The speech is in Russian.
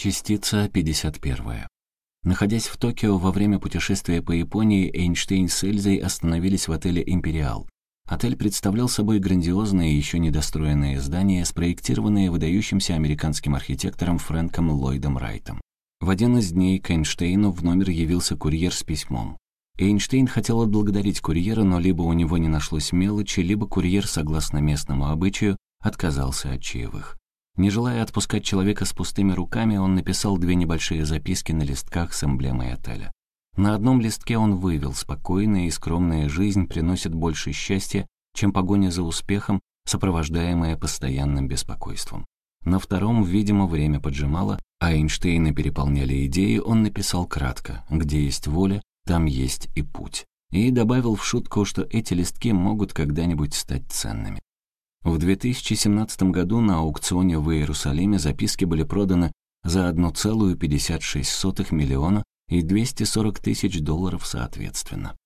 Частица 51. Находясь в Токио во время путешествия по Японии, Эйнштейн с Эльзой остановились в отеле «Империал». Отель представлял собой грандиозное еще недостроенное здание, спроектированное выдающимся американским архитектором Фрэнком Ллойдом Райтом. В один из дней к Эйнштейну в номер явился курьер с письмом. Эйнштейн хотел отблагодарить курьера, но либо у него не нашлось мелочи, либо курьер, согласно местному обычаю, отказался от чаевых. Не желая отпускать человека с пустыми руками, он написал две небольшие записки на листках с эмблемой отеля. На одном листке он вывел «Спокойная и скромная жизнь приносит больше счастья, чем погоня за успехом, сопровождаемая постоянным беспокойством». На втором, видимо, время поджимало, а Эйнштейна переполняли идеи, он написал кратко «Где есть воля, там есть и путь». И добавил в шутку, что эти листки могут когда-нибудь стать ценными. В 2017 году на аукционе в Иерусалиме записки были проданы за 1,56 миллиона и 240 тысяч долларов соответственно.